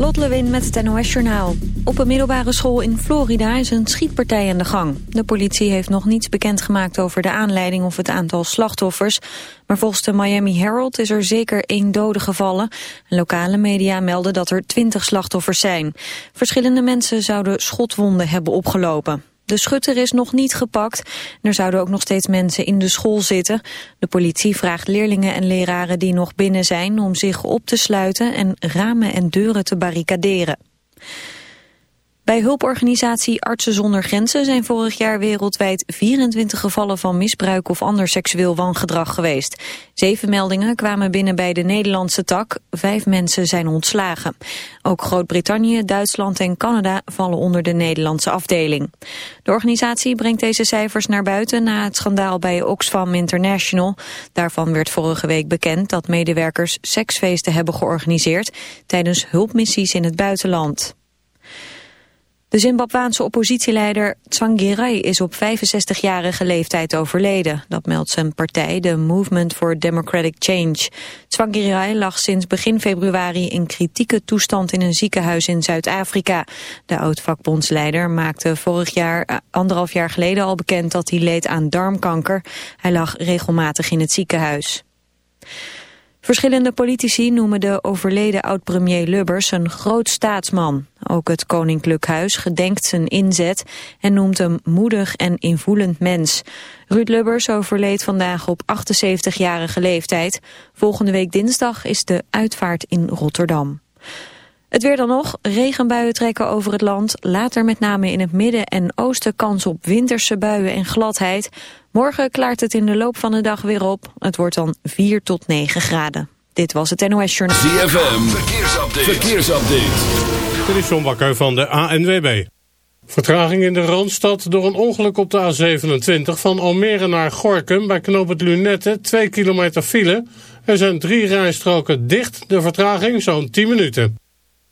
Lot Lewin met het NOS Journaal. Op een middelbare school in Florida is een schietpartij aan de gang. De politie heeft nog niets bekendgemaakt over de aanleiding of het aantal slachtoffers. Maar volgens de Miami Herald is er zeker één dode gevallen. Lokale media melden dat er twintig slachtoffers zijn. Verschillende mensen zouden schotwonden hebben opgelopen. De schutter is nog niet gepakt. Er zouden ook nog steeds mensen in de school zitten. De politie vraagt leerlingen en leraren die nog binnen zijn... om zich op te sluiten en ramen en deuren te barricaderen. Bij hulporganisatie Artsen zonder Grenzen zijn vorig jaar wereldwijd 24 gevallen van misbruik of ander seksueel wangedrag geweest. Zeven meldingen kwamen binnen bij de Nederlandse tak, vijf mensen zijn ontslagen. Ook Groot-Brittannië, Duitsland en Canada vallen onder de Nederlandse afdeling. De organisatie brengt deze cijfers naar buiten na het schandaal bij Oxfam International. Daarvan werd vorige week bekend dat medewerkers seksfeesten hebben georganiseerd tijdens hulpmissies in het buitenland. De Zimbabwaanse oppositieleider Tsvangirai is op 65-jarige leeftijd overleden. Dat meldt zijn partij, de Movement for Democratic Change. Tsvangirai lag sinds begin februari in kritieke toestand in een ziekenhuis in Zuid-Afrika. De oud-vakbondsleider maakte vorig jaar, eh, anderhalf jaar geleden al bekend dat hij leed aan darmkanker. Hij lag regelmatig in het ziekenhuis. Verschillende politici noemen de overleden oud-premier Lubbers een groot staatsman. Ook het Koninklijk Huis gedenkt zijn inzet en noemt hem moedig en invoelend mens. Ruud Lubbers overleed vandaag op 78-jarige leeftijd. Volgende week dinsdag is de uitvaart in Rotterdam. Het weer dan nog. Regenbuien trekken over het land. Later met name in het midden en oosten kans op winterse buien en gladheid. Morgen klaart het in de loop van de dag weer op. Het wordt dan 4 tot 9 graden. Dit was het NOS Journal. ZFM, verkeersupdate. verkeersupdate. Dit is John Bakker van de ANWB. Vertraging in de Randstad door een ongeluk op de A27 van Almere naar Gorkum bij knoop het Lunette, 2 kilometer file. Er zijn drie rijstroken dicht, de vertraging zo'n 10 minuten.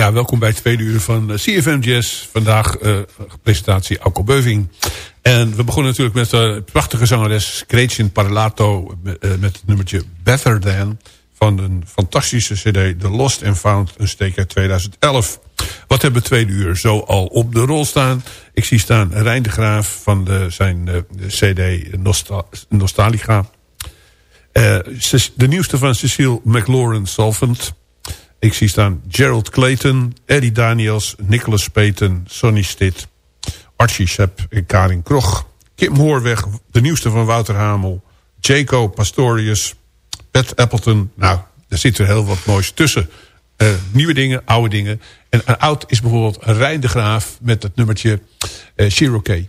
Ja, welkom bij het tweede uur van eh, CFM Jazz. Vandaag eh, presentatie Alco Beuving. En we begonnen natuurlijk met eh, de prachtige zangeres Gretchen Parlato... Met, met het nummertje Better Than... van een fantastische cd The Lost and Found, een steek uit 2011. Wat hebben we tweede uur zo al op de rol staan? Ik zie staan Rijn de Graaf van de, zijn de cd Nostal Nostalgia... Uh, de nieuwste van Cecile McLaurin Solvent. Ik zie staan Gerald Clayton, Eddie Daniels, Nicholas Payton, Sonny Stitt, Archie Sepp en Karin Krog. Kim Hoorweg, de nieuwste van Wouter Hamel. Jaco Pastorius, Pat Appleton. Nou, daar zit er heel wat moois tussen. Uh, nieuwe dingen, oude dingen. En uh, oud is bijvoorbeeld Rijn de Graaf met het nummertje uh, Cherokee.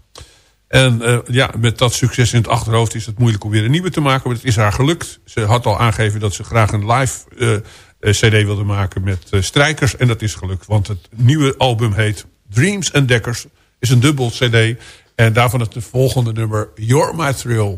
En ja, met dat succes in het achterhoofd is het moeilijk om weer een nieuwe te maken. Maar het is haar gelukt. Ze had al aangegeven dat ze graag een live cd wilde maken met strijkers. En dat is gelukt, want het nieuwe album heet Dreams and Deckers. Is een dubbel cd. En daarvan het volgende nummer, You're My Thrill.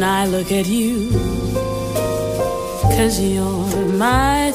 when I look at you. Cause you're my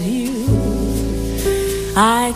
at you. I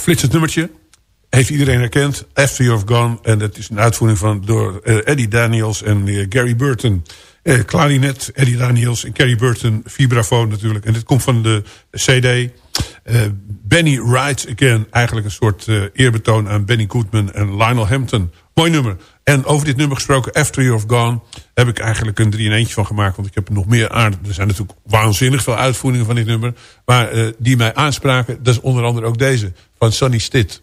flitsend nummertje. Heeft iedereen herkend. After You've Gone. En dat is een uitvoering van door uh, Eddie Daniels en Gary Burton. Uh, klarinet, Eddie Daniels en Gary Burton. Vibrafoon natuurlijk. En dit komt van de CD. Benny Rides Again. Eigenlijk een soort eerbetoon aan Benny Goodman en Lionel Hampton. Mooi nummer. En over dit nummer gesproken, After You've Gone... heb ik eigenlijk een drie in eentje van gemaakt. Want ik heb nog meer aan. Er zijn natuurlijk waanzinnig veel uitvoeringen van dit nummer. Maar uh, die mij aanspraken, dat is onder andere ook deze. Van Sonny Stitt.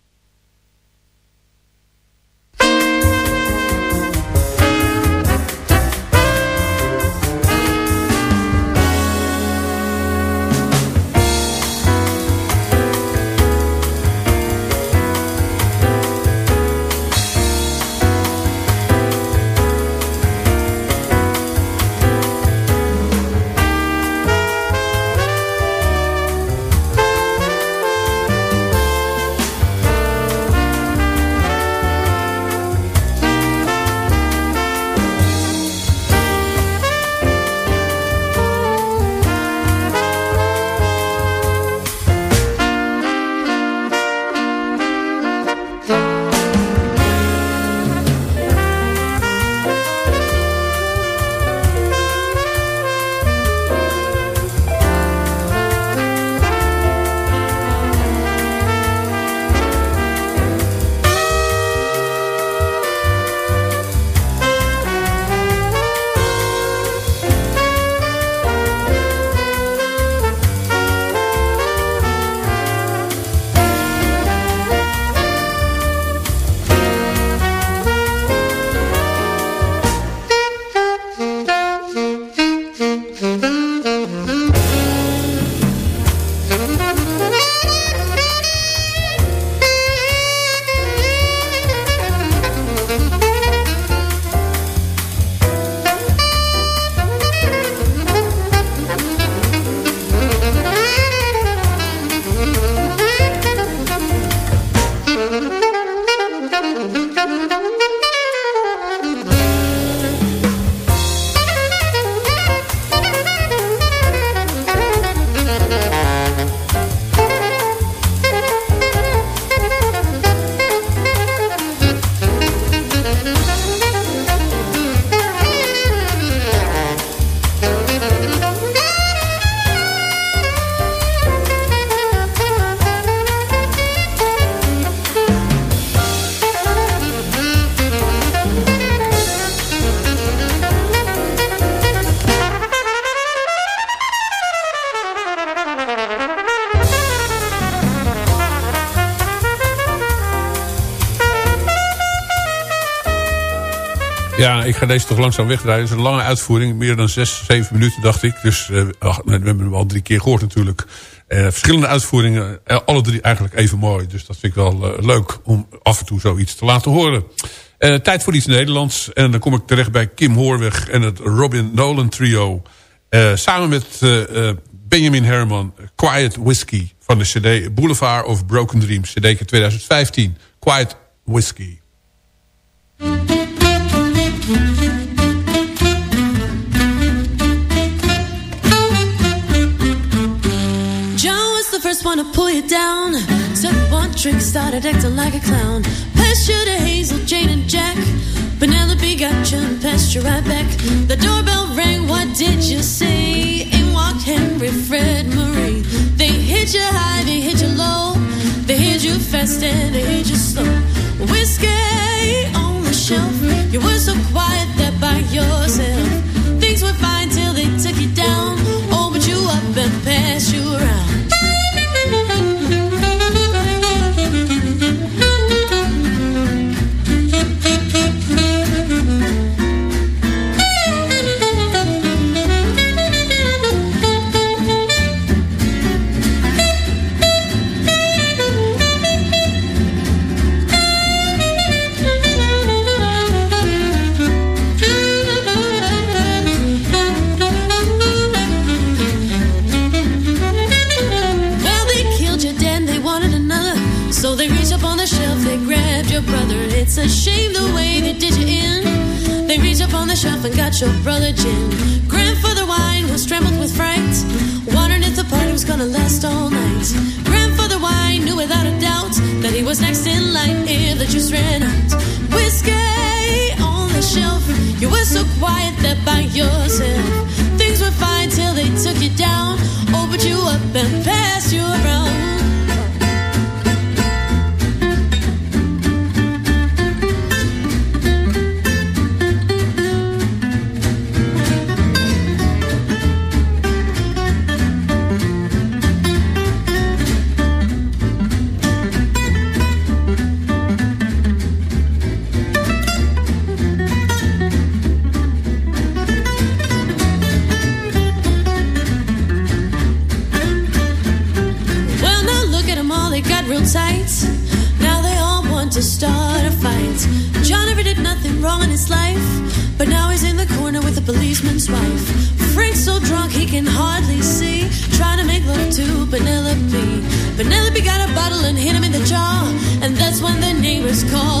Ja, ik ga deze toch langzaam wegdraaien. Het is een lange uitvoering, meer dan zes, zeven minuten dacht ik. Dus ach, we hebben hem al drie keer gehoord natuurlijk. Uh, verschillende uitvoeringen, uh, alle drie eigenlijk even mooi. Dus dat vind ik wel leuk om af en toe zoiets te laten horen. tijd voor iets Nederlands. En dan kom ik terecht bij Kim Hoorweg en het Robin Nolan trio. samen met Benjamin Herman, Quiet Whiskey van de cd Boulevard of Broken Dreams, cd 2015. Quiet Whiskey. First one to pull you down. Took one trick, started acting like a clown. Passed you to Hazel, Jane, and Jack. Penelope got you and passed you right back. The doorbell rang, what did you say? In walked Henry, Fred, Marie. They hit you high, they hit you low. They hit you fast and they hit you slow. Whiskey on the shelf. You were so quiet there by yourself. Things were fine till they took you down. Oh, Opened you up and passed you around. It's a shame the way they did you in. They reached up on the shelf and got your brother gin. Grandfather wine was trembled with fright, wondering if the party was gonna last all night. Grandfather wine knew without a doubt that he was next in line if the juice ran out. Whiskey on the shelf, you were so quiet there by yourself. Things were fine till they took you down, opened you up and passed you around. Penelope. Penelope got a bottle and hit him in the jaw. And that's when the neighbors called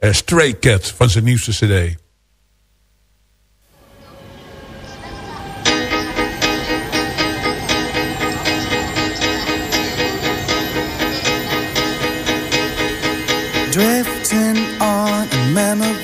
Uh, Stray Cat van zijn nieuwste cd. Drifting on a memory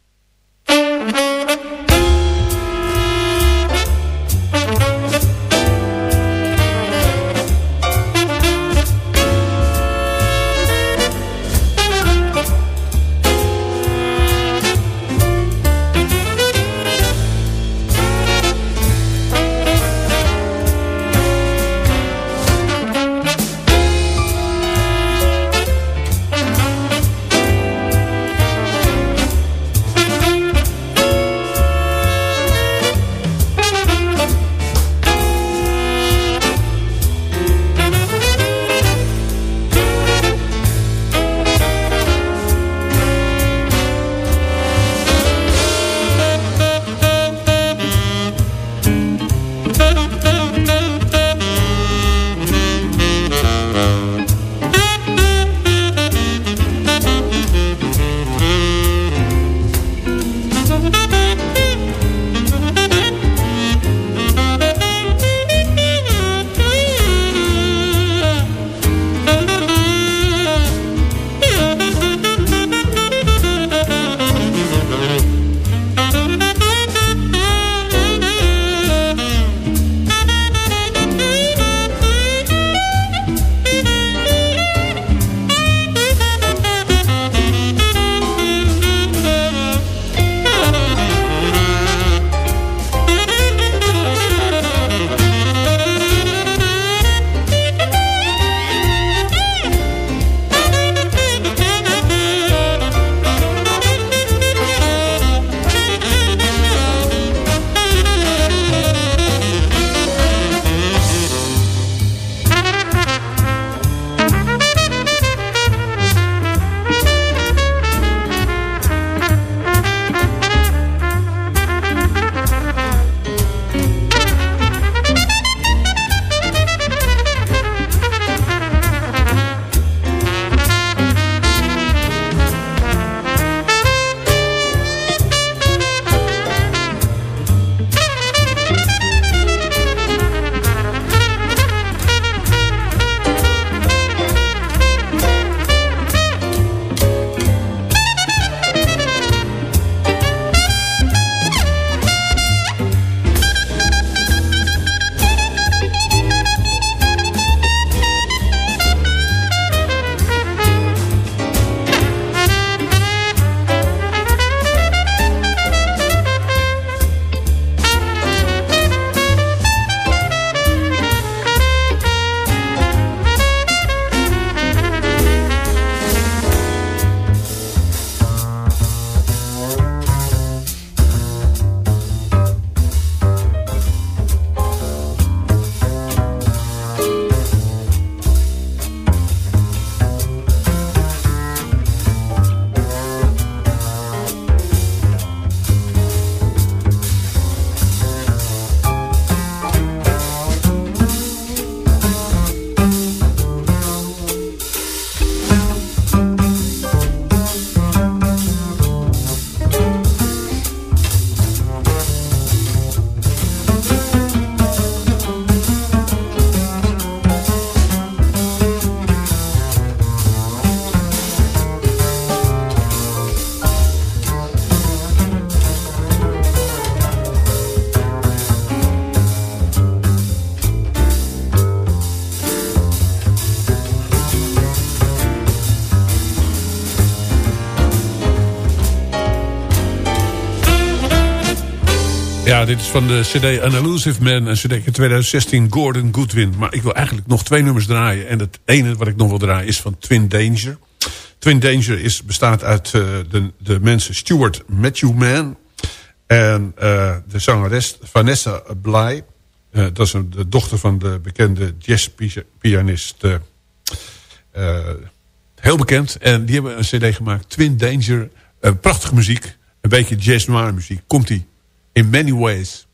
Dit is van de CD An Elusive Man en CD 2016 Gordon Goodwin. Maar ik wil eigenlijk nog twee nummers draaien. En het ene wat ik nog wil draaien is van Twin Danger. Twin Danger is, bestaat uit uh, de, de mensen Stuart Matthew Man... en uh, de zangeres Vanessa Bly. Uh, dat is een, de dochter van de bekende jazzpianist... heel bekend. En die hebben een cd gemaakt, Twin Danger. prachtige muziek, een beetje jazz noir muziek. Komt-ie in many ways.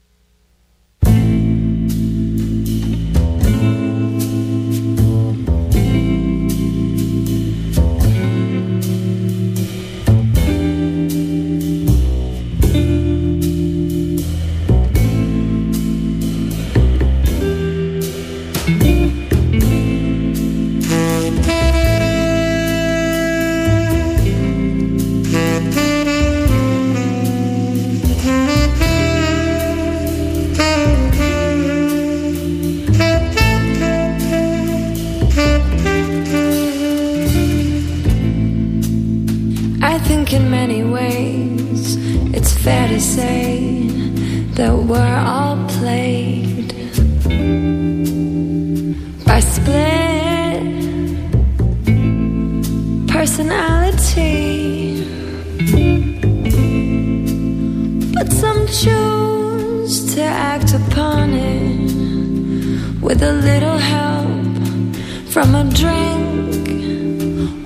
From a drink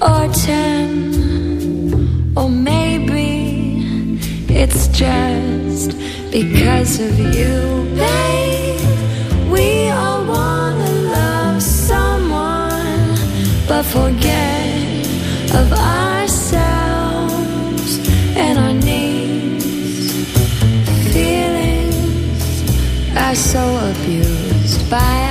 or ten. Or maybe it's just because of you, babe. We all wanna love someone, but forget of ourselves and our needs. Feelings are so abused by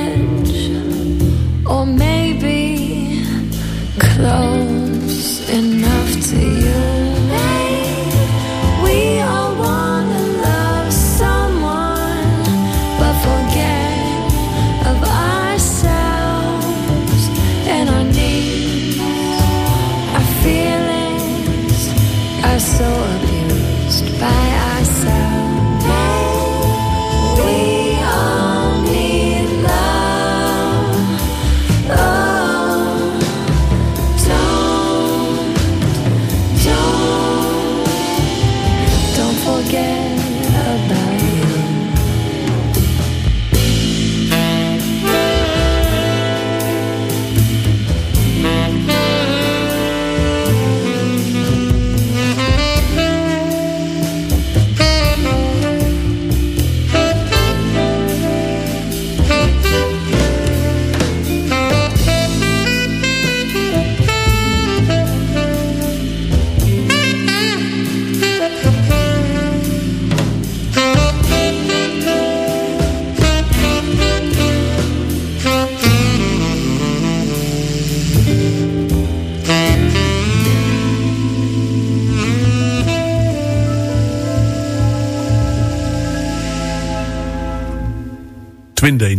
slow